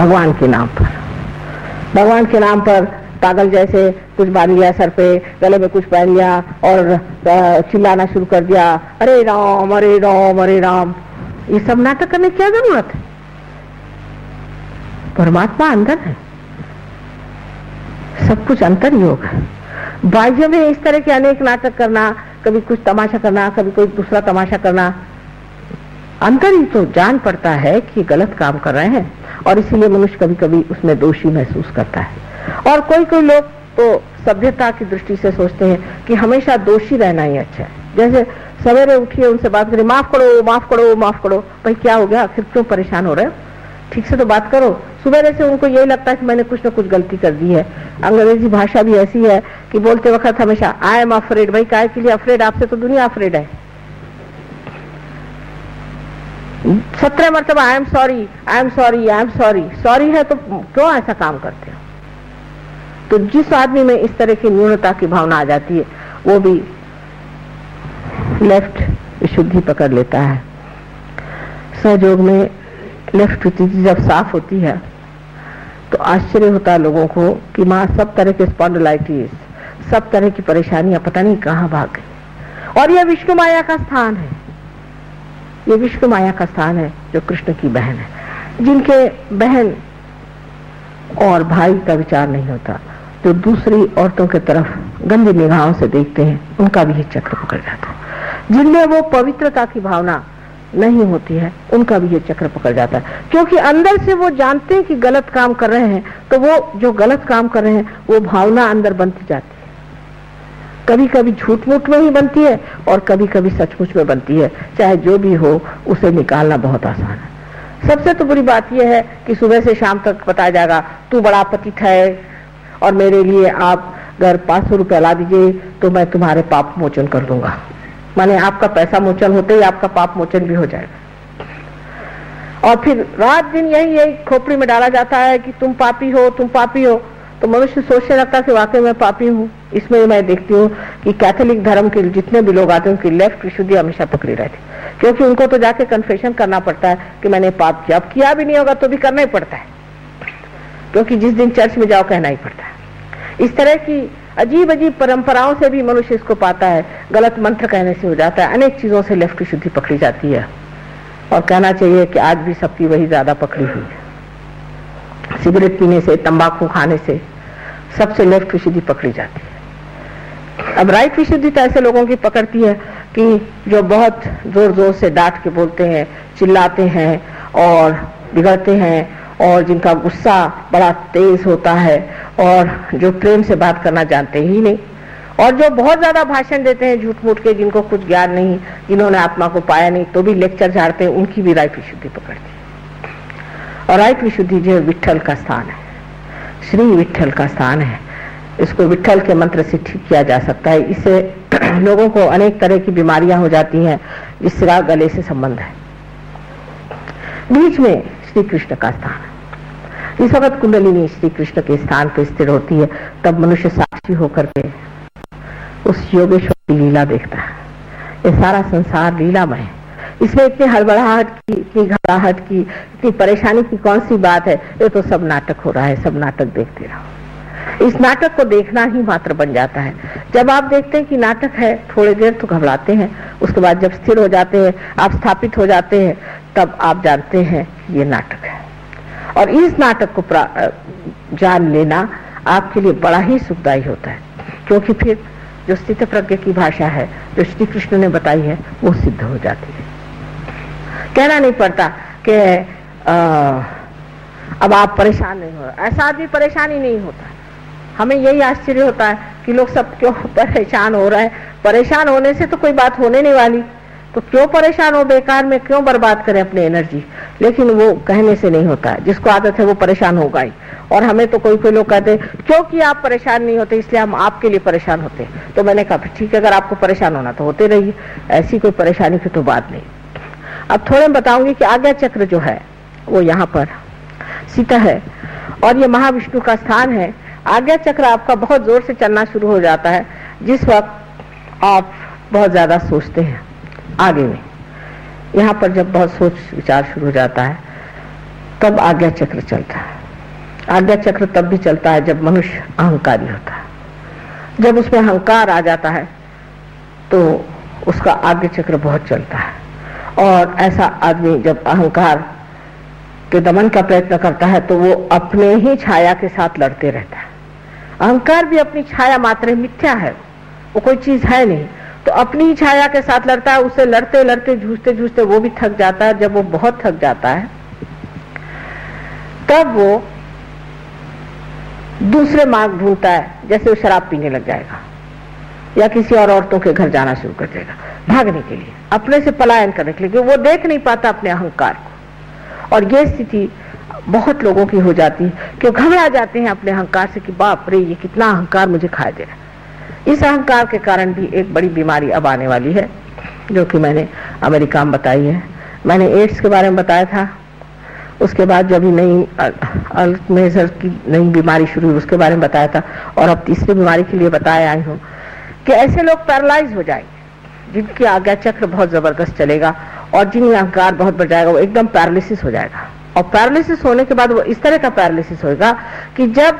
भगवान के नाम पर। भगवान के नाम पर पागल जैसे कुछ बाँध लिया सर पे, गले में कुछ पहन लिया और चिल्लाना शुरू कर दिया, अरे राम अरे राम अरे राम। ये सब नाटक करने की क्या ज़रूरत है? परमात्मा अंदर है। सब कुछ अंतर योग है। बाह्य में इस तरह के अनेक नाटक करना, कभी कुछ तमाशा करना, कभी कोई दूसरा तमाशा करना अंतर ही तो जान पड़ता है कि गलत काम कर रहे हैं। और इसीलिए मनुष्य कभी कभी उसमें दोषी महसूस करता है। और कोई कोई लोग तो सभ्यता की दृष्टि से सोचते हैं कि हमेशा दोषी रहना ही अच्छा है। जैसे सवेरे उठिए, उनसे बात करें माफ़ करो माफ़ करो माफ़ करो। भाई, क्या हो गया? आखिर क्यों परेशान हो रहे हो? ठीक से तो बात करो। सुबह से उनको यही लगता है कि मैंने कुछ ना कुछ गलती कर दी है। अंग्रेज़ी भाषा भी ऐसी है कि बोलते वक्त हमेशा आई एम अफ्रेड भाई, काय के लिए अफ्रेड आपसे तो दुनिया अफ्रेड है। सत्रह मरतबा I am sorry I am sorry I am sorry sorry है तो क्यों ऐसा काम करते हो? तो जिस आदमी में इस तरह की न्यूनता की भावना आ जाती है, वो भी लेफ़्ट विशुद्धि पकड़ लेता है। सहयोग में लेफ़्ट स्थिति जब साफ़ होती है तो आश्चर्य होता है लोगों को कि माँ, सब तरह के स्पॉन्डलाइटिस सब तरह की परेशानियाँ, पता नहीं कहाँ भाग गई। और यह विष्णु माया का स्थान है। ये विष्णु माया का स्थान है, जो कृष्ण की बहन है। जिनके बहन और भाई का विचार नहीं होता जो दूसरी औरतों की तरफ़ गंदी निगाहों से देखते हैं, उनका भी ये चक्र पकड़ जाता है। जिनमें वो पवित्रता की भावना नहीं होती है, उनका भी ये चक्र पकड़ जाता है। क्योंकि अंदर से वो जानते हैं कि गलत काम कर रहे हैं तो वो जो गलत काम कर रहे हैं, वो भावना अंदर बनती जाती है। कभी कभी झूठ मूठ में ही बनती है और कभी कभी सचमुच में बनती है। चाहे जो भी हो, उसे निकालना बहुत आसान है। सबसे तो बुरी बात यह है कि सुबह से शाम तक बताया जाएगा, तू बड़ा पतित है और मेरे लिए आप अगर पाँच सौ रुपया ला दीजिए तो मैं तुम्हारे पाप मोचन कर दूँगा। माने आपका पैसा मोचन होते ही आपका पाप मोचन भी हो जाएगा। और फिर रात दिन यही यही खोपड़ी में डाला जाता है कि तुम पापी हो, तुम पापी हो। तो मनुष्य सोचने लगता कि वाकई मैं पापी हूँ। इसमें मैं देखती हूँ कि कैथोलिक धर्म के जितने भी लोग आते हैं, उनकी लेफ़्ट विशुद्धि हमेशा पकड़ी रहती क्योंकि उनको तो जाके कन्फेशन करना पड़ता है कि मैंने पाप किया। अब किया भी नहीं होगा तो भी करना ही पड़ता है। क्योंकि जिस दिन चर्च में जाओ, कहना ही पड़ता है। इस तरह की अजीब अजीब परंपराओं से भी मनुष्य इसको पाता है। गलत मंत्र कहने से हो जाता है। अनेक चीज़ों से लेफ़्ट की शुद्धि पकड़ी जाती है। और कहना चाहिए कि आज भी सबकी वही ज़्यादा पकड़ी हुई है। सिगरेट पीने से, तंबाकू खाने से सबसे लेफ़्ट विशुद्धि पकड़ी जाती है। अब राइट विशुद्धि तो ऐसे लोगों की पकड़ती है कि जो बहुत ज़ोर ज़ोर से डांट के बोलते हैं, चिल्लाते हैं और बिगड़ते हैं और जिनका गुस्सा बड़ा तेज होता है और जो प्रेम से बात करना जानते ही नहीं और जो बहुत ज़्यादा भाषण देते हैं झूठ मूठ के, जिनको कुछ ज्ञान नहीं, जिन्होंने आत्मा को पाया नहीं तो भी लेक्चर झाड़ते हैं, उनकी भी राइट विशुद्धि पकड़ती है। और राइट विशुद्धि जो है विठल का स्थान है। श्री विठल का स्थान है। इसको विठल के मंत्र से ठीक किया जा सकता है। इससे लोगों को अनेक तरह की बीमारियाँ हो जाती हैं जिसका गले से संबंध है। बीच में श्री कृष्ण का स्थान इस वक्त कुंडलिनी श्री कृष्ण के स्थान पर स्थिर होती है। तब मनुष्य साक्षी होकर के उस योगेश्वर की लीला देखता है। ये सारा संसार लीलामय है। इसमें इतनी हड़बड़ाहट की, इतनी घबराहट की, इतनी परेशानी की कौन सी बात है? ये तो सब नाटक हो रहा है, सब नाटक देखते रहो। इस नाटक को देखना ही मात्र बन जाता है। जब आप देखते हैं कि नाटक है, थोड़ी देर तो घबराते हैं, उसके बाद जब स्थिर हो जाते हैं, आप स्थापित हो जाते हैं, तब आप जानते हैं कि ये नाटक है। और इस नाटक को जान लेना आपके लिए बड़ा ही सुखदायी होता है। क्योंकि फिर जो स्थित प्रज्ञ की भाषा है, जो श्री कृष्ण ने बताई है, वो सिद्ध हो जाती है। कहना नहीं पड़ता कि अब आप परेशान नहीं हो। ऐसा आदमी परेशान ही नहीं होता। हमें यही आश्चर्य होता है कि लोग सब क्यों परेशान हो रहे हैं। परेशान होने से तो कोई बात होने नहीं वाली। तो क्यों परेशान हो बेकार में? क्यों बर्बाद करें अपनी एनर्जी लेकिन वो कहने से नहीं होता। है जिसको आदत है वो परेशान होगा ही। और हमें तो कोई कोई लोग कहते क्योंकि आप परेशान नहीं होते, इसलिए हम आपके लिए परेशान होते तो मैंने कहा ठीक है, अगर आपको परेशान होना तो होते रहिए। ऐसी कोई परेशानी की तो बात नहीं। अब थोड़े बताऊँगी कि आज्ञा चक्र जो है, वो यहाँ पर सीता है। और ये महाविष्णु का स्थान है। आज्ञा चक्र आपका बहुत ज़ोर से चलना शुरू हो जाता है, जिस वक्त आप बहुत ज़्यादा सोचते हैं आगे में। यहाँ पर जब बहुत सोच विचार शुरू हो जाता है, तब आज्ञा चक्र चलता है। आज्ञा चक्र तब भी चलता है जब मनुष्य अहंकारी होता है। जब उसमें अहंकार आ जाता है तो उसका आज्ञा चक्र बहुत चलता है। और ऐसा आदमी जब अहंकार के दमन का प्रयत्न करता है तो वो अपने ही छाया के साथ लड़ते रहता है। अहंकार भी अपनी छाया मात्र मिथ्या है, वो कोई चीज़ है नहीं। तो अपनी ही छाया के साथ लड़ता है उससे लड़ते लड़ते, जूझते जूझते वो भी थक जाता है। जब वो बहुत थक जाता है, तब वो दूसरे मार्ग ढूंढता है, जैसे वो शराब पीने लग जाएगा, या किसी और औरतों के घर जाना शुरू कर देगा, भागने के लिए। अपने से पलायन करने के लिए वो देख नहीं पाता अपने अहंकार को। और ये स्थिति बहुत लोगों की हो जाती है, कि घबरा जाते हैं अपने अहंकार से कि, बाप रे, ये कितना अहंकार मुझे खाए दे रहा इस अहंकार के कारण भी एक बड़ी बीमारी अब आने वाली है, जो कि मैंने अमेरिका में बताई है। मैंने एड्स के बारे में बताया था। उसके बाद जब भी नई अल्मेजर की नई बीमारी शुरू हुई, उसके बारे में बताया था। और अब तीसरी बीमारी के लिए बताया आई हूँ कि ऐसे लोग पैरालाइज हो जाएँगे। जिनकी आज्ञा चक्र बहुत ज़बरदस्त चलेगा और जिन अहंकार बहुत बढ़ जाएगा, वो एकदम पैरालिसिस हो जाएगा। और पैरालिसिस होने के बाद वो इस तरह का पैरालिसिस होगा कि जब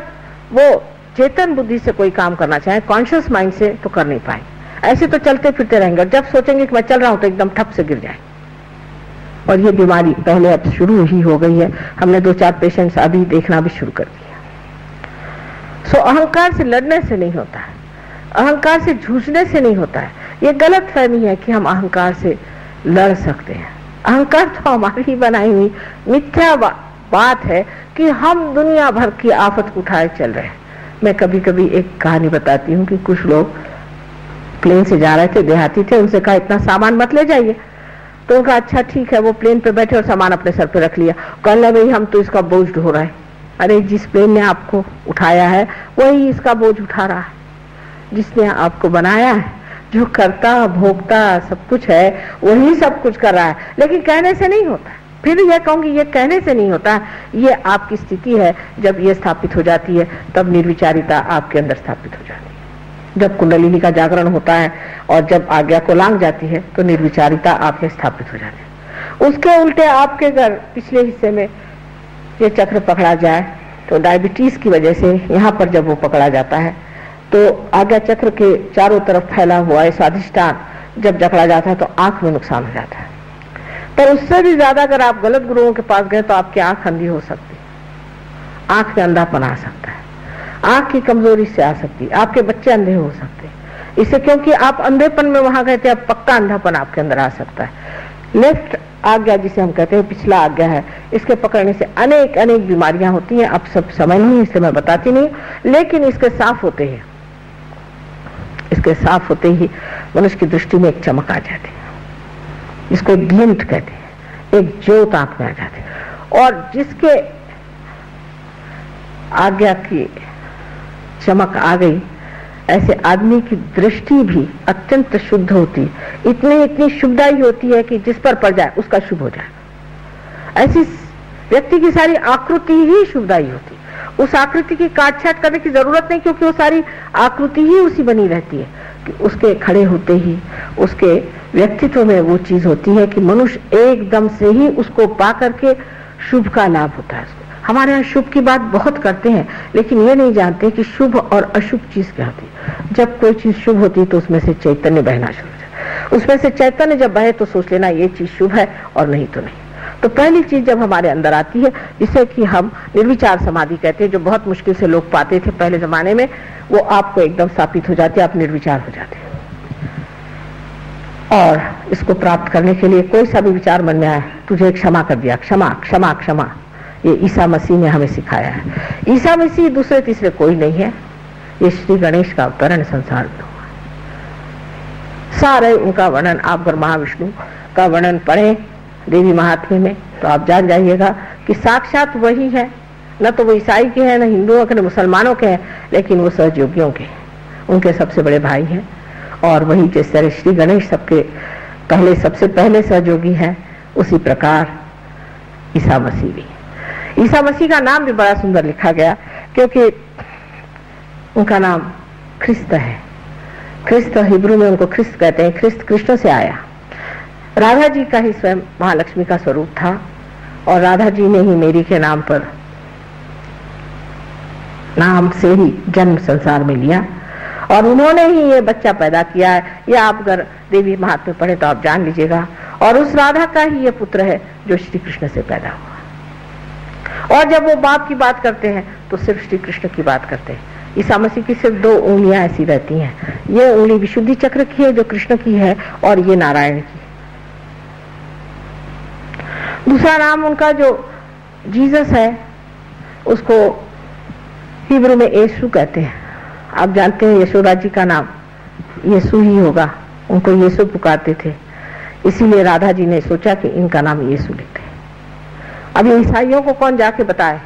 वो चेतन बुद्धि से कोई काम करना चाहे कॉन्शियस माइंड से तो कर नहीं पाए। ऐसे तो चलते फिरते रहेंगे जब सोचेंगे कि मैं चल रहा हूँ तो एकदम ठप से गिर जाए। और ये बीमारी पहले अब शुरू ही हो गई है। हमने दो चार पेशेंट्स अभी देखना भी शुरू कर दिया। सो अहंकार से लड़ने से नहीं होता है। अहंकार से जूझने से नहीं होता है। ये गलत फहमी है कि हम अहंकार से लड़ सकते हैं। अहंकार तो हमारी ही बनाई हुई मिथ्या बा, बात है कि हम दुनिया भर की आफत उठाए चल रहे हैं। मैं कभी कभी एक कहानी बताती हूँ कि कुछ लोग प्लेन से जा रहे थे देहाती थे उनसे कहा इतना सामान मत ले जाइए। तो उनका अच्छा ठीक है। वो प्लेन पे बैठे और सामान अपने सर पे रख लिया। कहने भाई हम तो इसका बोझ ढो रहे हैं। अरे जिस प्लेन ने आपको उठाया है वही इसका बोझ उठा रहा है जिसने आपको बनाया है। जो करता, भोगता, सब कुछ है, वही सब कुछ कर रहा है। लेकिन कहने से नहीं होता। फिर यह कहूँगी, ये कहने से नहीं होता, ये आपकी स्थिति है, जब ये स्थापित हो जाती है, तब निर्विचारिता आपके अंदर स्थापित हो जाती है। जब कुंडलिनी का जागरण होता है, और जब आज्ञा को लांग जाती है तो निर्विचारिता आप में स्थापित हो जाती है। उसके उल्टे आपके घर, पिछले हिस्से में ये चक्र पकड़ा जाए तो डायबिटीज़ की वजह से यहाँ पर जब वो पकड़ा जाता है तो आज्ञा चक्र के चारों तरफ़ फैला हुआ है स्वाधिष्ठान जब जकड़ा जाता है तो आँख में नुकसान हो जाता है। पर उससे भी ज़्यादा अगर आप गलत गुरुओं के पास गए तो आपकी आँख अंधी हो सकती है। आँख में अंधापन आ सकता है। आँख की कमज़ोरी से आ सकती है। आपके बच्चे अंधे हो सकते हैं। इसे क्योंकि आप अंधेपन में वहाँ गए थे, अब पक्का अंधापन आपके अंदर आ सकता है। लेफ़्ट आज्ञा जिसे हम कहते हैं, पिछला आज्ञा है। इसके पकड़ने से अनेक अनेक बीमारियाँ होती हैं। अब सब समय नहीं इसलिए मैं बताती नहीं। लेकिन इसके साफ़ होते हैं। इसके साफ़ होते ही मनुष्य की दृष्टि में एक चमक आ जाती है। जिसको एक कहते हैं, एक ज्योत आँख में आ जाती है। और जिसके आज्ञा की चमक आ गई, ऐसे आदमी की दृष्टि भी अत्यंत शुद्ध होती है। इतनी इतनी शुभदाई होती है कि जिस पर पड़ जाए, उसका शुभ हो जाए। ऐसी व्यक्ति की सारी आकृति ही शुभदायी होती उस आकृति की काट छाट करने की ज़रूरत नहीं, क्योंकि वो सारी आकृति ही उसी बनी रहती है कि उसके खड़े होते ही, उसके व्यक्तित्व में वो चीज़ होती है कि मनुष्य एकदम से ही उसको पा करके शुभ का लाभ होता है हमारे यहाँ शुभ की बात बहुत करते हैं, लेकिन ये नहीं जानते कि शुभ और अशुभ चीज़ क्या होती जब कोई चीज़ शुभ होती तो उसमें से चैतन्य बहना शुरू हो जाए उसमें से चैतन्य जब बहे तो सोच लेना ये चीज़ शुभ है और नहीं तो नहीं। तो पहली चीज़ जब हमारे अंदर आती है, जिसे कि हम निर्विचार समाधि कहते हैं, जो बहुत मुश्किल से लोग पाते थे पहले जमाने में, वो आपको एकदम स्थापित हो जाती है, आप निर्विचार हो जाते हैं। और इसको प्राप्त करने के लिए कोई सा भी विचार मन में आया, तुझे क्षमा कर दिया, क्षमा क्षमा क्षमा। ये ईसा मसीह ने हमें सिखाया है। ईसा मसीह दूसरे, तीसरे कोई नहीं है। ये श्री गणेश का अवतरण संसार में हुआ सारे उनका वर्णन, आप अगर महाविष्णु का वर्णन पढ़े देवी महात्म्य में। तो आप जान जाइएगा कि साक्षात वही है। न तो वो ईसाई के हैं, न हिंदुओं के, न मुसलमानों के हैं, लेकिन वो सहयोगियों के उनके सबसे बड़े भाई हैं। और वही जिस तरह श्री गणेश सबके पहले, सबसे पहले सहयोगी हैं, उसी प्रकार ईसा मसीह भी। ईसा मसीह का नाम भी बड़ा सुंदर लिखा गया, क्योंकि उनका नाम ख्रिस्त है। ख्रिस्त हिब्रू में उनको ख्रिस्त कहते हैं। ख्रिस्त कृष्ण से आया। राधा जी का ही स्वयं महालक्ष्मी का स्वरूप था और राधा जी ने ही मेरी के नाम पर नाम से ही जन्म संसार में लिया और उन्होंने ही ये बच्चा पैदा किया है। ये आप अगर देवी महात्मा पढ़े तो आप जान लीजिएगा। और उस राधा का ही ये पुत्र है जो श्री कृष्ण से पैदा हुआ। और जब वो बाप की बात करते हैं तो सिर्फ़ श्री कृष्ण की बात करते हैं। ईसा मसीह की सिर्फ़ दो उंगलियाँ ऐसी रहती हैं। ये उंगली विशुद्धि चक्र की है जो कृष्ण की है और ये नारायण की। दूसरा नाम उनका जो जीसस है, उसको हिब्रू में यीशु कहते हैं। आप जानते हैं यशोदा जी का नाम यीशु ही होगा। उनको यीशु पुकारते थे। इसीलिए राधा जी ने सोचा कि इनका नाम यीशु लेते हैं। अब ईसाइयों को कौन जाके बताए?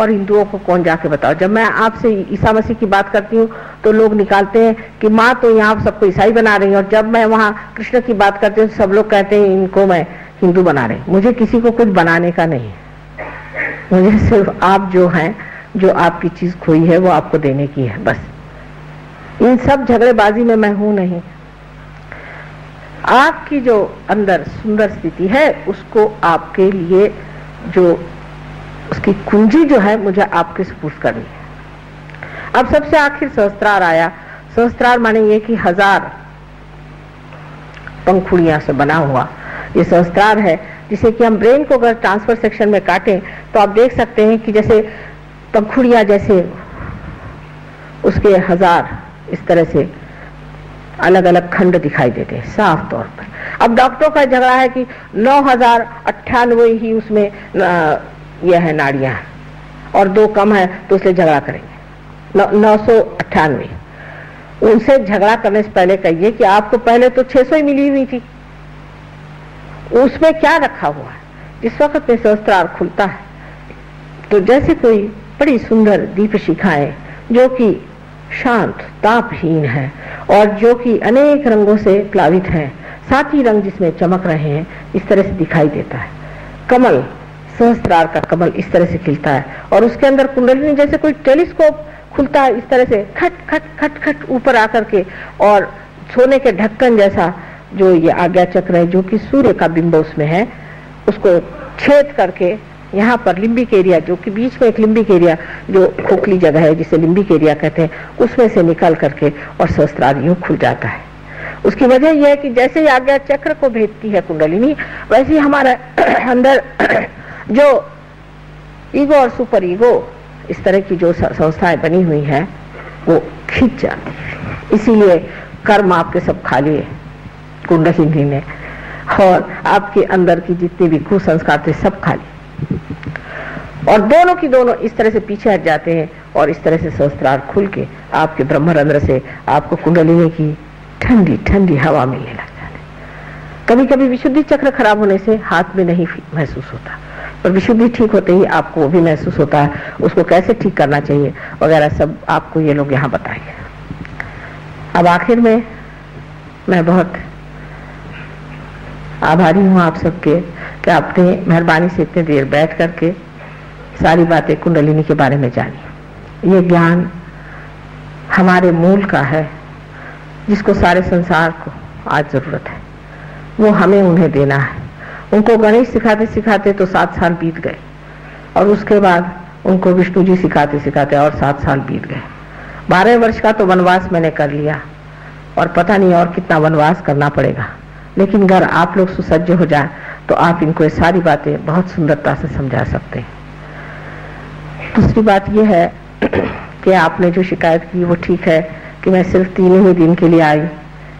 और हिंदुओं को कौन जाके बताओ? जब मैं आपसे ईसा मसीह की बात करती हूँ तो लोग निकालते हैं कि माँ तो यहाँ सबको ईसाई बना रही है। और जब मैं वहाँ कृष्ण की बात करती हूँ, सब लोग कहते हैं, इनको मैं हिंदू बना रहे मुझे किसी को कुछ बनाने का नहीं मुझे सिर्फ़ आप जो हैं, जो आपकी चीज़ खोई है, वो आपको देने की है, बस। इन सब झगड़ेबाजी में मैं हूँ नहीं। आपकी जो अंदर सुंदर स्थिति है, उसको आपके लिए जो, उसकी कुंजी जो है, मुझे आपके सुपुर्द करनी है। अब सबसे आखिर सहस्त्रार आया। सहस्त्रार माने ये कि हज़ार पंखुड़िया से बना हुआ। ये सहस्त्रार है। जिसे कि हम ब्रेन को अगर ट्रांसफ़र सेक्शन में काटें तो आप देख सकते हैं कि जैसे पंखुड़िया जैसे उसके हज़ार इस तरह से अलग अलग खंड दिखाई देते हैं, साफ़ तौर पर। अब डॉक्टरों का झगड़ा है कि नौ हज़ार अट्ठानवे ही उसमें यह है नाड़ियाँ और दो कम है तो इसलिए झगड़ा करेंगे। नौ सौ अट्ठानवे। उनसे झगड़ा करने से पहले कहिए कि आपको पहले तो 600 ही मिली हुई थी। उसमें क्या रखा हुआ है? जिस वक्त में सहस्त्रार खुलता है। तो जैसे कोई बड़ी सुंदर दीप शिखाएँ, जो कि शांत, तापहीन है, और जो कि अनेक रंगों से प्लावित है, साथ ही रंग जिसमें चमक रहे हैं, इस तरह से दिखाई देता है। कमल, सहस्त्रार का कमल इस तरह से खिलता है, और उसके अंदर कुंडलिनी जैसे कोई टेलीस्कोप खुलता है, इस तरह से खट खट खट खट ऊपर आकर के, और सोने के ढक्कन जैसा जो ये आज्ञा चक्र है, जो कि सूर्य का बिंब उसमें है, उसको छेद करके यहाँ पर लिम्बिक एरिया, जो कि बीच में एक लिम्बिक एरिया, जो खोखली जगह है, जिसे लिम्बिक एरिया कहते हैं, उसमें से निकल करके और सहस्त्रार यूँ खुल जाता है। उसकी वजह यह है कि जैसे ही आज्ञा चक्र को भेजती है कुंडलिनी, वैसे ही हमारा अंदर जो ईगो और सुपर ईगो, इस तरह की जो संस्थाएँ बनी हुई है, वो खींच जाती है। इसीलिए कर्म आपके सब खाली है। कुंडलिनी ने और आपके अंदर की जितनी भी कुसंस्कार थे, सब खाली और दोनों की दोनों इस तरह से पीछे हट जाते हैं और इस तरह से सहस्त्रार खुल के आपके ब्रह्मरंध्र से आपको कुंडलिनी की ठंडी ठंडी हवा मिलने लग जाती कभी कभी विशुद्धि चक्र खराब होने से हाथ में नहीं महसूस होता। पर विशुद्धि ठीक होते ही आपको वो भी महसूस होता है, उसको कैसे ठीक करना चाहिए वगैरह सब आपको ये लोग यहाँ बताएँगे। अब आखिर में मैं बहुत आभारी हूँ आप सबके कि आपने मेहरबानी से इतनी देर बैठ करके सारी बातें कुंडलिनी के बारे में जानी। ये ज्ञान हमारे मूल का है, जिसको सारे संसार को आज ज़रूरत है। वो हमें उन्हें देना है। उनको गणेश सिखाते सिखाते तो सात साल बीत गए और उसके बाद उनको विष्णु जी सिखाते सिखाते और सात साल बीत गए। बारह वर्ष का तो वनवास मैंने कर लिया और पता नहीं और कितना वनवास करना पड़ेगा। लेकिन अगर आप लोग सुसज्ज हो जाए तो आप इनको ये सारी बातें बहुत सुंदरता से समझा सकते हैं। दूसरी बात यह है कि आपने जो शिकायत की, वो ठीक है कि मैं सिर्फ़ तीन ही दिन के लिए आई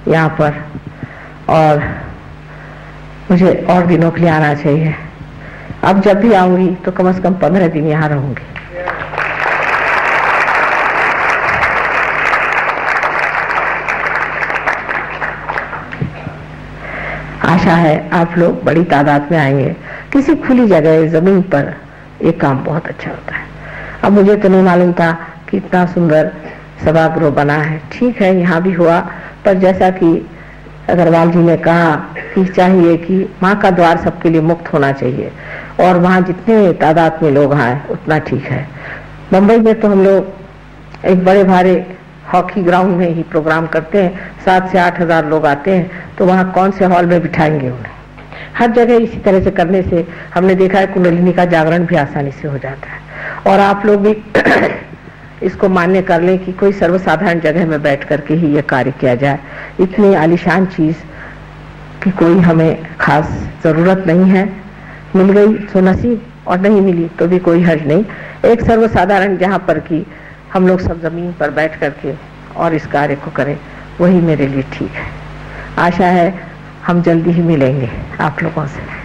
यहाँ पर, और मुझे और दिनों के लिए आना चाहिए। अब जब भी आऊँगी तो कम से कम पंद्रह दिन यहाँ रहूँगी। आशा है आप लोग बड़ी तादाद में आएँगे। किसी खुली जगह, ज़मीन पर ये काम बहुत अच्छा होता है। अब मुझे तो नहीं मालूम था कि इतना सुंदर सभागृह बना है। ठीक है, यहाँ भी हुआ, पर जैसा कि अग्रवाल जी ने कहा कि चाहिए कि माँ का द्वार सबके लिए मुक्त होना चाहिए, और वहाँ जितने तादाद में लोग आए, उतना ठीक है। मुंबई में तो हम लोग एक बड़े भारे हॉकी ग्राउंड में ही प्रोग्राम करते हैं, सात से आठ हज़ार लोग आते हैं तो वहाँ कौन से हॉल में बिठाएँगे उन्हें? हर जगह इसी तरह से करने से हमने देखा है कुंडलिनी का जागरण भी आसानी से हो जाता है। और आप लोग भी इसको मान्य कर लें कि कोई सर्वसाधारण जगह में बैठ करके ही ये कार्य किया जाए। इतनी आलिशान चीज़ की कोई हमें खास ज़रूरत नहीं है। मिल गई तो नसीब, और नहीं मिली तो भी कोई हर्ज नहीं। एक सर्वसाधारण जहाँ पर कि हम लोग सब ज़मीन पर बैठ करके और इस कार्य को करें, वही मेरे लिए ठीक है। आशा है हम जल्दी ही मिलेंगे आप लोगों से।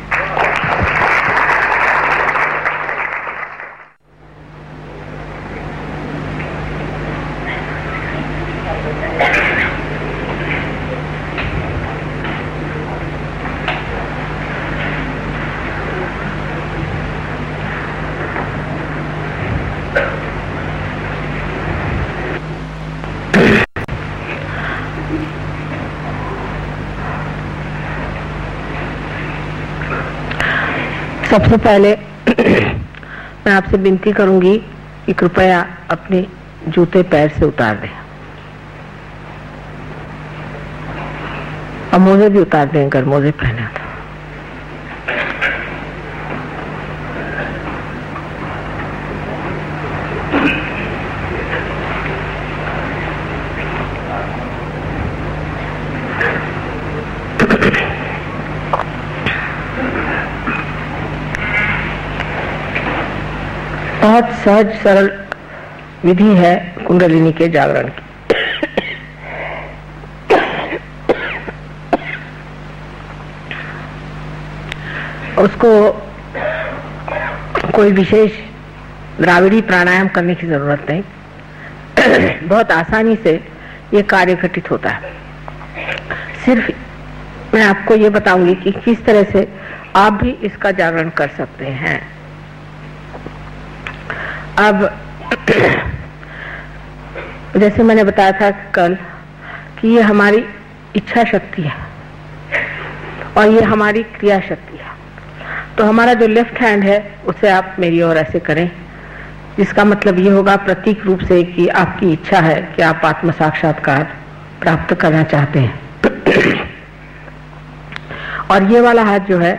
सबसे पहले मैं आपसे विनती करूँगी कि कृपया अपने जूते पैर से उतार दें। और मोजे भी उतार दें, अगर मोजे पहना तो बहुत सहज, सरल विधि है कुंडलिनी के जागरण की। उसको कोई विशेष द्राविड़ी प्राणायाम करने की ज़रूरत नहीं। बहुत आसानी से ये कार्य घटित होता है। सिर्फ़ मैं आपको ये बताऊँगी कि किस तरह से आप भी इसका जागरण कर सकते हैं। अब जैसे मैंने बताया था कल कि ये हमारी इच्छा शक्ति है और ये हमारी क्रिया शक्ति है। तो हमारा जो लेफ़्ट हैंड है, उसे आप मेरी ओर ऐसे करें, जिसका मतलब ये होगा प्रतीक रूप से कि आपकी इच्छा है कि आप आत्म साक्षात्कार प्राप्त करना चाहते हैं। और ये वाला हाथ जो है,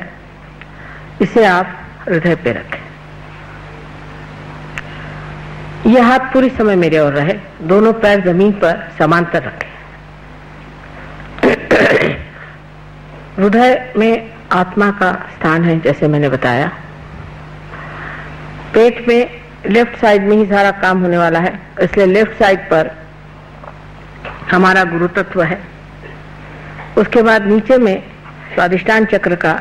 इसे आप हृदय पे रखें। यह हाथ पूरी समय मेरे ओर रहे। दोनों पैर ज़मीन पर समांतर रखे। हृदय में आत्मा का स्थान है, जैसे मैंने बताया। पेट में लेफ़्ट साइड में ही सारा काम होने वाला है, इसलिए लेफ़्ट साइड पर हमारा गुरु तत्व है। उसके बाद नीचे में स्वादिष्टान चक्र का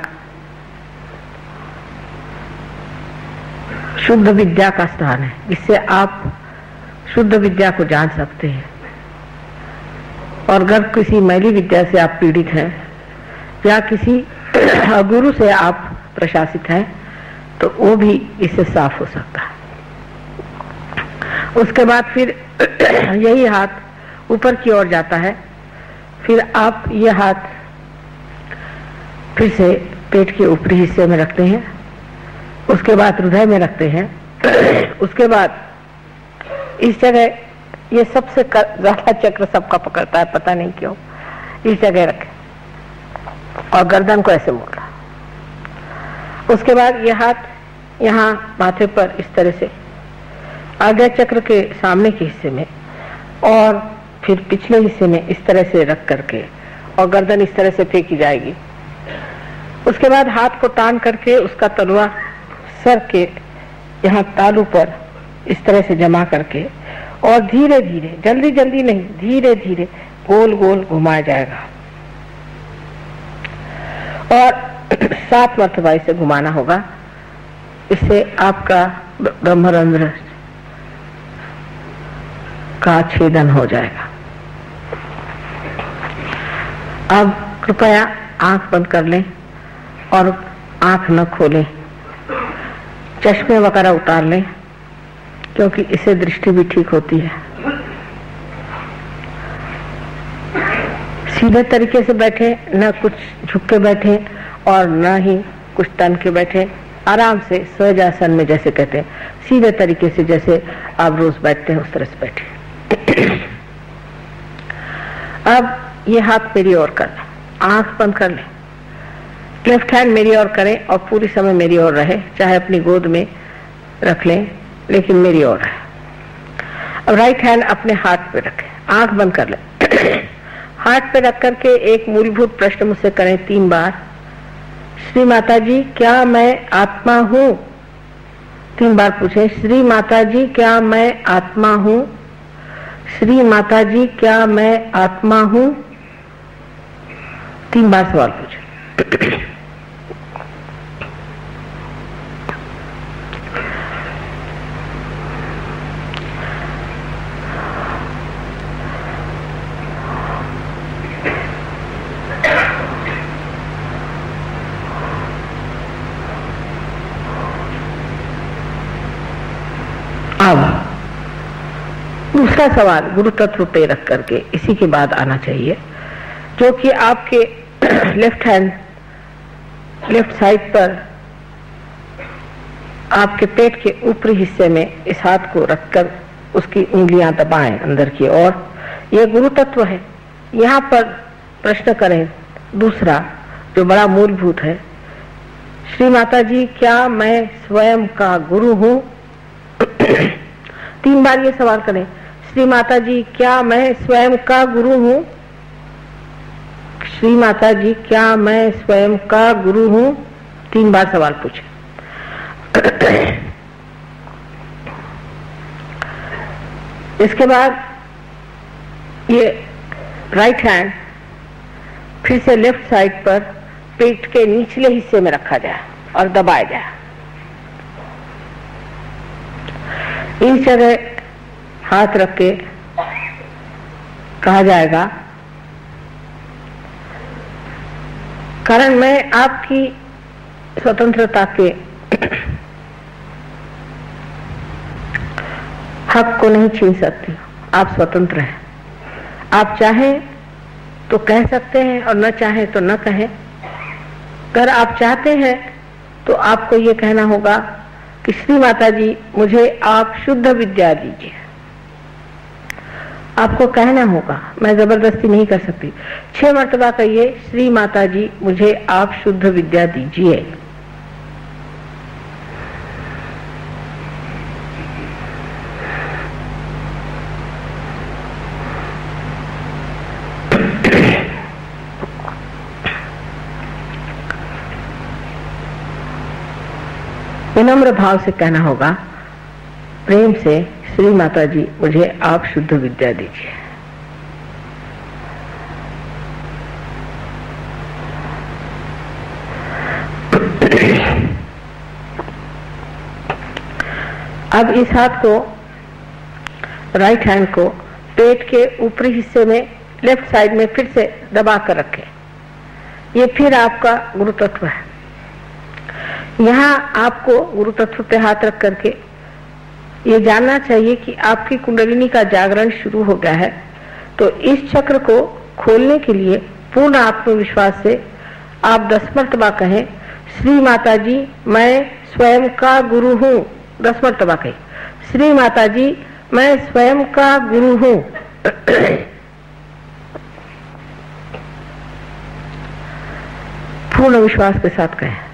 शुद्ध विद्या का स्थान है। इससे आप शुद्ध विद्या को जान सकते हैं। और अगर किसी मैली विद्या से आप पीड़ित हैं, या किसी गुरु से आप प्रशासित हैं तो वो भी इससे साफ़ हो सकता है। उसके बाद फिर यही हाथ ऊपर की ओर जाता है। फिर आप ये हाथ फिर से पेट के ऊपरी हिस्से में रखते हैं। उसके बाद हृदय में रखते हैं। उसके बाद इस जगह ये सबसे ज़्यादा चक्र सबका पकड़ता है, पता नहीं क्यों। इस जगह रखे। और गर्दन को ऐसे मोड़ा उसके बाद ये हाथ यहाँ माथे पर इस तरह से आगे चक्र के सामने के हिस्से में और फिर पिछले हिस्से में इस तरह से रख करके और गर्दन इस तरह से फेंकी जाएगी। उसके बाद हाथ को तान करके उसका तलवा सर के यहाँ तालू पर इस तरह से जमा करके और धीरे धीरे जल्दी जल्दी नहीं धीरे धीरे गोल गोल घुमाया जाएगा। और सात मरतबा इसे घुमाना होगा। इससे आपका ब्रह्मरंध्र का छेदन हो जाएगा। अब कृपया आँख बंद कर लें और आँख न खोलें। चश्मे वगैरह उतार लें, क्योंकि इससे दृष्टि भी ठीक होती है। सीधे तरीके से बैठे, न कुछ झुक के बैठे और न ही कुछ तन के बैठे, आराम से सहजासन में जैसे कहते हैं। सीधे तरीके से जैसे आप रोज बैठते हैं, उस तरह से बैठे। अब ये हाथ मेरी ओर कर आँख बंद कर ले। लेफ़्ट हैंड मेरी ओर करें और पूरी समय मेरी ओर रहे, चाहे अपनी गोद में रख लें, लेकिन मेरी ओर है अब राइट हैंड अपने हाथ पे रखें, आँख बंद कर लें। हाथ पे रख करके एक मूलभूत प्रश्न मुझसे करें तीन बार। श्री माता जी क्या मैं आत्मा हूँ? तीन बार पूछे, श्री माता जी क्या मैं आत्मा हूँ? श्री माता जी क्या मैं आत्मा हूँ? तीन बार सवाल पूछे अब दूसरा सवाल गुरु तत्व पे रख करके इसी के बाद आना चाहिए, जो कि आपके लेफ़्ट हैंड लेफ़्ट साइड पर आपके पेट के ऊपरी हिस्से में इस हाथ को रखकर उसकी उंगलियाँ दबाएँ अंदर की ओर। यह गुरु तत्व है। यहाँ पर प्रश्न करें। दूसरा, जो बड़ा मूलभूत है, श्री माता जी क्या मैं स्वयं का गुरु हूँ? तीन बार ये सवाल करें। श्री माता जी क्या मैं स्वयं का गुरु हूँ? श्री माता जी क्या मैं स्वयं का गुरु हूँ? तीन बार सवाल पूछे। इसके बाद ये राइट हैंड फिर से लेफ़्ट साइड पर पेट के निचले हिस्से में रखा जाए और दबाया जाए। इस जगह हाथ रख के कहा जाएगा, कारण मैं आपकी स्वतंत्रता के हक को नहीं छीन सकती। आप स्वतंत्र हैं। आप चाहें तो कह सकते हैं और न चाहें तो न कहें। अगर आप चाहते हैं तो आपको ये कहना होगा कि श्री माता जी मुझे आप शुद्ध विद्या दीजिए। आपको कहना होगा, मैं ज़बरदस्ती नहीं कर सकती। छह मरतबा कहिए श्री माता जी मुझे आप शुद्ध विद्या दीजिए। विनम्र भाव से कहना होगा, प्रेम से श्री माता जी मुझे आप शुद्ध विद्या दीजिए। अब इस हाथ को राइट हैंड को पेट के ऊपरी हिस्से में लेफ़्ट साइड में फिर से दबा कर रखें। ये फिर आपका गुरु तत्व है। यहाँ आपको गुरु तत्व पे हाथ रख करके ये जानना चाहिए कि आपकी कुंडलिनी का जागरण शुरू हो गया है। तो इस चक्र को खोलने के लिए पूर्ण आत्मविश्वास से आप दस मरतबा कहें, श्री माता जी मैं स्वयं का गुरु हूँ। दस मरतबा कहें, श्री माता जी मैं स्वयं का गुरु हूँ। पूर्ण विश्वास के साथ कहें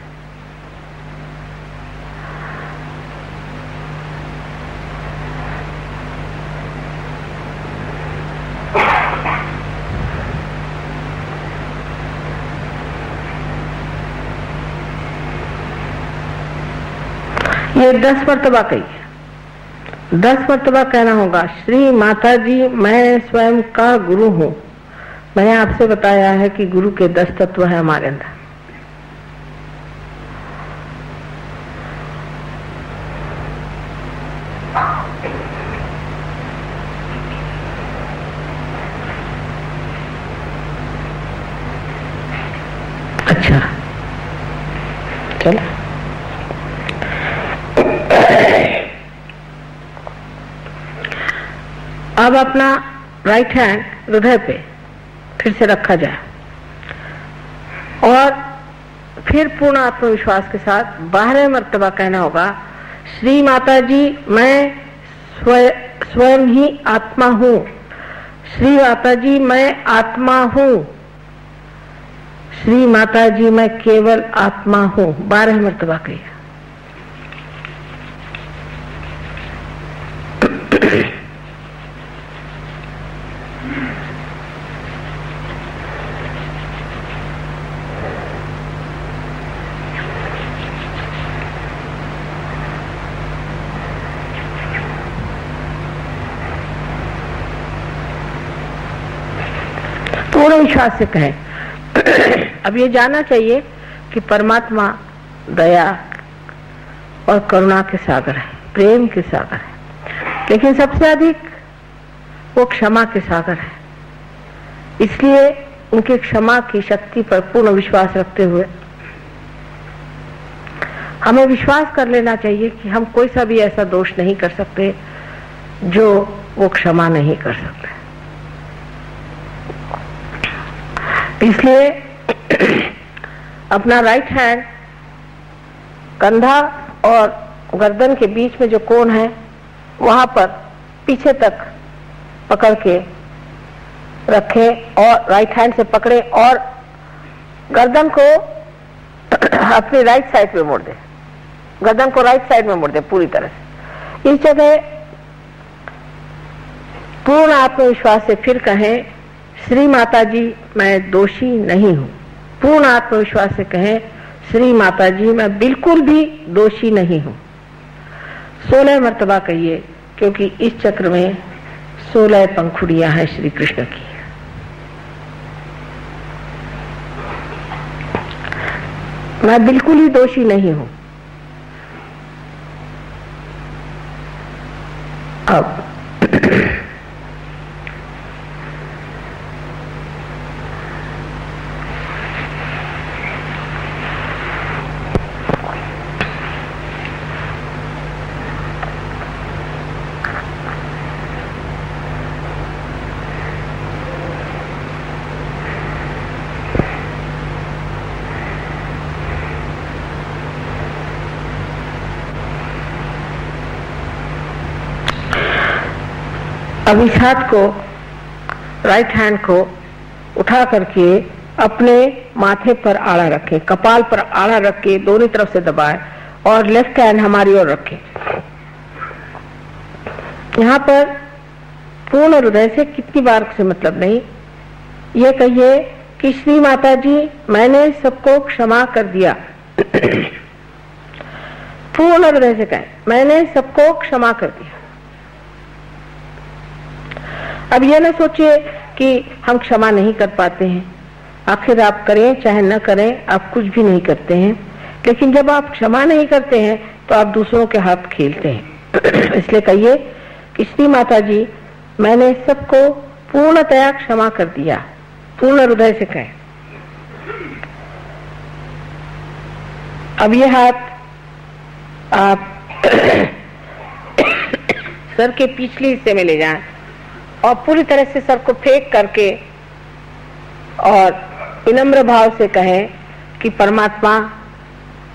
ये दस मरतबा कही। दस मरतबा कहना होगा, श्री माता जी मैं स्वयं का गुरु हूँ। मैंने आपसे बताया है कि गुरु के दस तत्व है हमारे अंदर अच्छा चला अब अपना राइट हैंड हृदय पे फिर से रखा जाए। और फिर पूर्ण आत्मविश्वास के साथ बारह मर्तबा कहना होगा, श्री माता जी मैं स्वयं ही आत्मा हूँ। श्री माता जी मैं आत्मा हूँ। श्री माता जी मैं केवल आत्मा हूँ। बारह मरतबा कही विश्वास से कहें अब ये जाना चाहिए कि परमात्मा दया और करुणा के सागर है, प्रेम के सागर है। लेकिन सबसे अधिक वो क्षमा के सागर है। इसलिए उनकी क्षमा की शक्ति पर पूर्ण विश्वास रखते हुए हमें विश्वास कर लेना चाहिए कि हम कोई सा भी ऐसा दोष नहीं कर सकते जो वो क्षमा नहीं कर सकते। इसलिए अपना राइट हैंड कंधा और गर्दन के बीच में जो कोण है, वहाँ पर पीछे तक पकड़ के रखें और राइट हैंड से पकड़े और गर्दन को अपनी राइट साइड पे मोड़ दे। गर्दन को राइट साइड में मोड़ दे पूरी तरह से। इस जगह पूर्ण आत्मविश्वास से फिर कहें श्री माता जी मैं दोषी नहीं हूँ। पूर्ण आत्मविश्वास से कहें, श्री माता जी मैं बिल्कुल भी दोषी नहीं हूँ। सोलह मर्तबा कहिए, क्योंकि इस चक्र में सोलह पंखुड़ियाँ हैं श्री कृष्ण की। मैं बिल्कुल ही दोषी नहीं हूँ। अब हाथ को राइट हैंड को उठा करके अपने माथे पर आड़ा रखें, कपाल पर आड़ा रख के दोनों तरफ़ से दबाए और लेफ़्ट हैंड हमारी ओर रखें। यहाँ पर पूर्ण हृदय से कितनी बार से मतलब नहीं, ये कहिए कि श्री माता जी मैंने सबको क्षमा कर दिया। पूर्ण हृदय से कहें, मैंने सबको क्षमा कर दिया। अब यह ना सोचिए कि हम क्षमा नहीं कर पाते हैं। आखिर आप करें, चाहे न करें, आप कुछ भी नहीं करते हैं। लेकिन जब आप क्षमा नहीं करते हैं तो आप दूसरों के हाथ खेलते हैं। इसलिए कहिए कि श्री माता जी मैंने सबको पूर्णतया क्षमा कर दिया। पूर्ण हृदय से कहें। अब ये हाथ आप सर के पिछले हिस्से में ले जाएँ। और पूरी तरह से सर को फेंक करके और विनम्र भाव से कहें कि परमात्मा,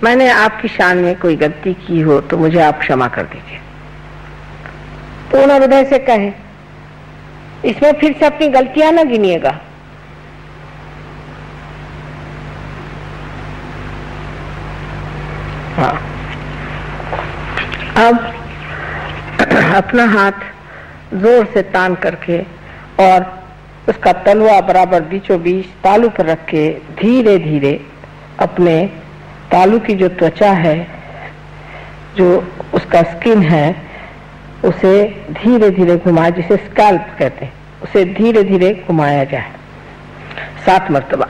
मैंने आपकी शान में कोई गलती की हो तो मुझे आप क्षमा कर दीजिए। पूर्ण हृदय से कहें, इसमें फिर से अपनी गलतियाँ ना गिनिएगा। हाँ। अब अपना हाथ ज़ोर से तान करके और उसका तलवा बराबर बीचों बीच तालू पर रख के धीरे धीरे अपने तालू की जो त्वचा है, जो उसका स्किन है, उसे धीरे धीरे घुमाए, जिसे स्कैल्प कहते हैं, उसे धीरे धीरे घुमाया जाए। सात मरतबा।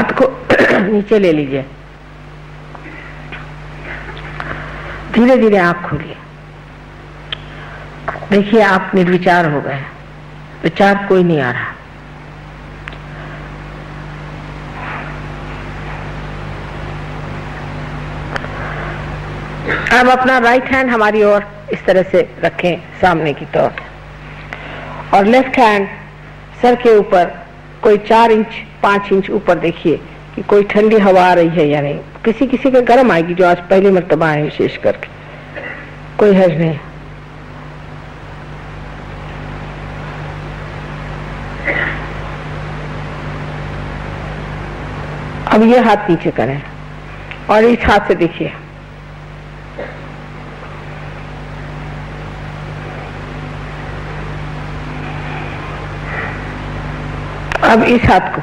हाथ को नीचे ले लीजिए। धीरे धीरे आँख खोलिए। देखिए, आप निर्विचार हो गए। विचार कोई नहीं आ रहा। अब अपना राइट हैंड हमारी ओर इस तरह से रखें सामने की तरफ़। और लेफ़्ट हैंड सर के ऊपर कोई चार इंच, पाँच इंच ऊपर देखिए कि कोई ठंडी हवा आ रही है या नहीं। किसी किसी के गर्म आएगी जो आज पहली मरतबा है विशेष करके। कोई हर्ज नहीं। अब ये हाथ नीचे करें और इस हाथ से देखिए। अब इस हाथ को।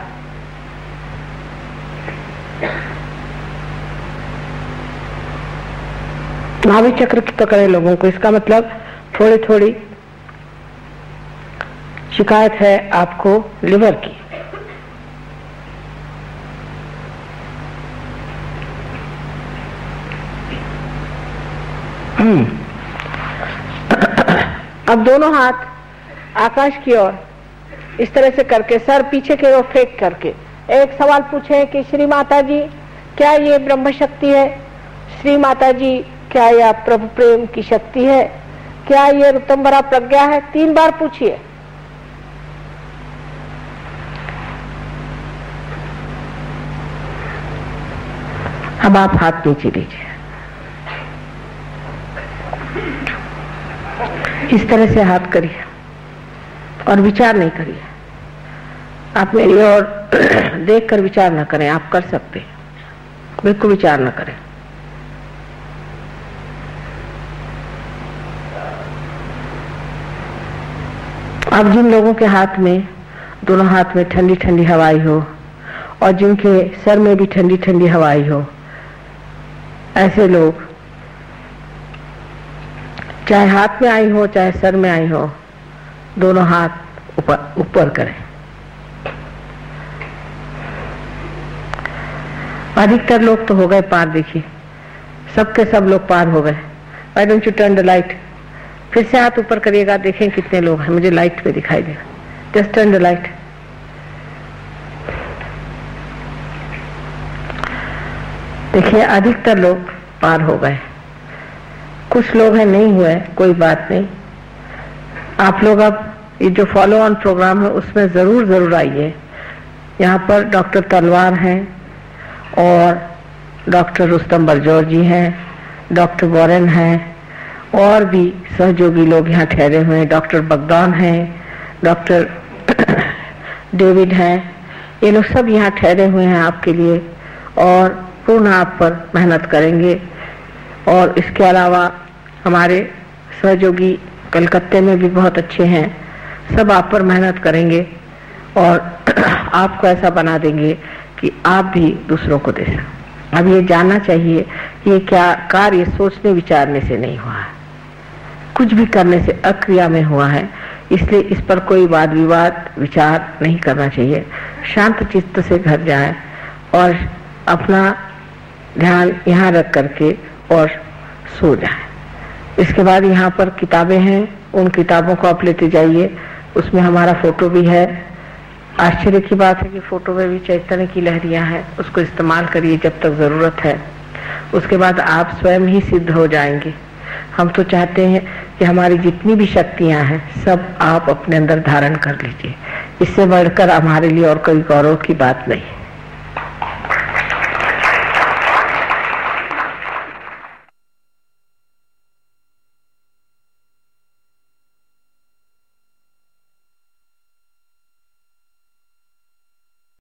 नाभि चक्र की पकड़े लोगों को। इसका मतलब थोड़ी थोड़ी शिकायत है आपको लिवर की। हम्म। अब दोनों हाथ आकाश की ओर। इस तरह से करके, सर पीछे की ओर फेंक करके। एक सवाल पूछे कि, श्री माता जी क्या ये ब्रह्म शक्ति है? श्री माता जी क्या यह प्रभु प्रेम की शक्ति है? क्या ये रुतम्बरा प्रज्ञा है? तीन बार पूछिए। अब आप हाथ नीचे लीजिए। इस तरह से हाथ करिए। और विचार नहीं करिए। आप मेरी ओर देख कर विचार ना करें, आप कर सकते बिल्कुल विचार ना करें। अब जिन लोगों के हाथ में, दोनों हाथ में ठंडी ठंडी हवाई हो, और जिनके सर में भी ठंडी ठंडी हवाई हो, ऐसे लोग, चाहे हाथ में आई हो, चाहे सर में आई हो दोनों हाथ ऊपर करें। अधिकतर लोग तो हो गए पार, देखिए। सबके सब लोग पार हो गए। I don't you turn the light फिर से हाथ ऊपर करिएगा, देखें कितने लोग हैं। मुझे लाइट पे दिखाई देगा जस्ट टर्न द लाइट देखिए, अधिकतर लोग पार हो गए। कुछ लोग हैं, नहीं हुए, कोई बात नहीं। आप लोग अब ये जो फॉलो ऑन प्रोग्राम है, उसमें ज़रूर ज़रूर आइए। यहाँ पर डॉक्टर तलवार हैं और डॉक्टर रुस्तम बरजौर जी हैं, डॉक्टर वॉरेन हैं, और भी सहयोगी लोग यहाँ ठहरे हुए हैं। डॉक्टर बगदान हैं, डॉक्टर डेविड हैं, ये लोग सब यहाँ ठहरे हुए हैं आपके लिए और पूर्ण आप पर मेहनत करेंगे। और इसके अलावा हमारे सहयोगी कलकत्ते में भी बहुत अच्छे हैं। सब आप पर मेहनत करेंगे और आपको ऐसा बना देंगे कि आप भी दूसरों को दे सकें। अब ये जानना चाहिए ये क्या कार्य सोचने विचारने से नहीं हुआ है। कुछ भी करने से अक्रिया में हुआ है, इसलिए इस पर कोई वाद विवाद, विचार नहीं करना चाहिए। शांत चित्त से घर जाए और अपना ध्यान यहाँ रख करके और सो जाए। इसके बाद यहाँ पर किताबें हैं, उन किताबों को आप लेते जाइए। उसमें हमारा फ़ोटो भी है। आश्चर्य की बात है कि फ़ोटो में भी चैतन्य की लहरियाँ हैं। उसको इस्तेमाल करिए जब तक ज़रूरत है। उसके बाद आप स्वयं ही सिद्ध हो जाएँगे। हम तो चाहते हैं कि हमारी जितनी भी शक्तियाँ हैं, सब आप अपने अंदर धारण कर लीजिए। इससे बढ़कर हमारे लिए और कोई गौरव की बात नहीं